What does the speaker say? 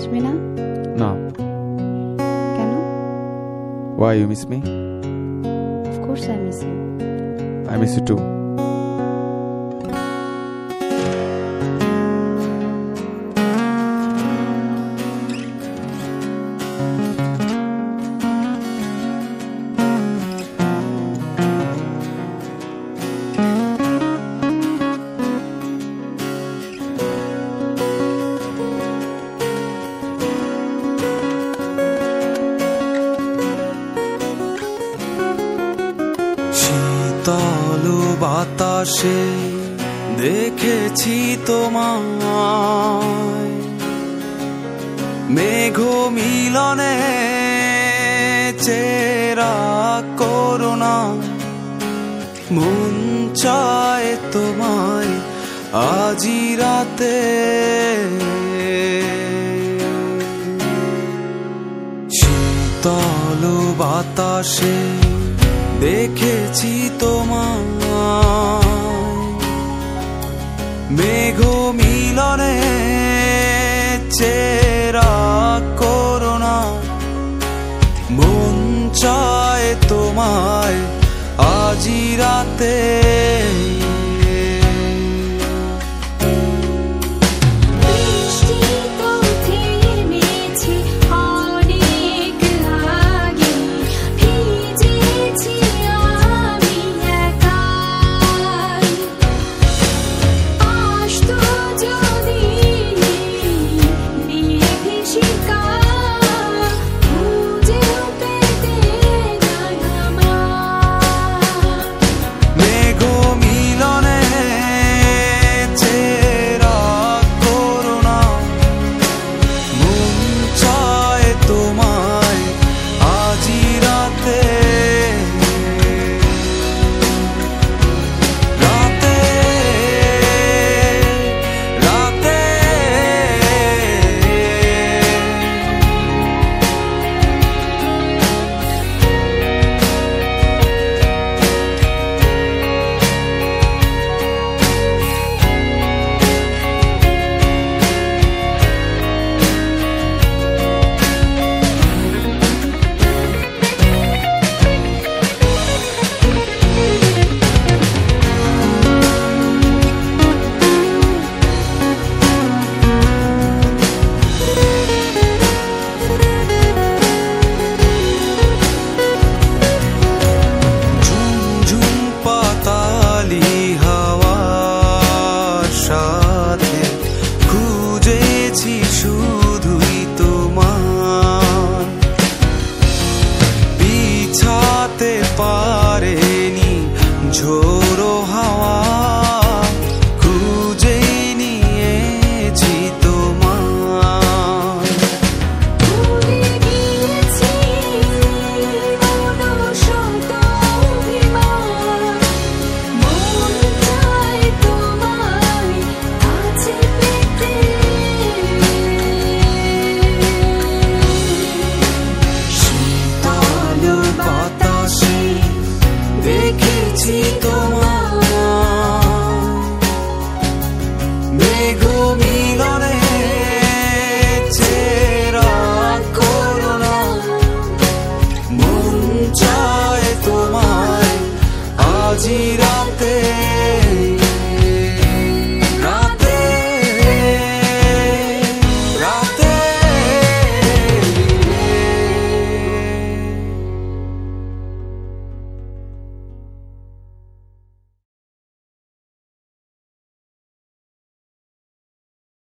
Hello তুমি আসবে না না কেন why you miss me of course I miss you I miss you too শীতল বাতাসে দেখেছি তোমায়। মেঘ মিলনে চেরা করোনা মন চায় তোমায় আজি রাতে। শীতল বাতাসে দেখেছি তোমায়। মেঘ মিলনে চেরা করোনা। মন চায় তোমায়। আজি রাতে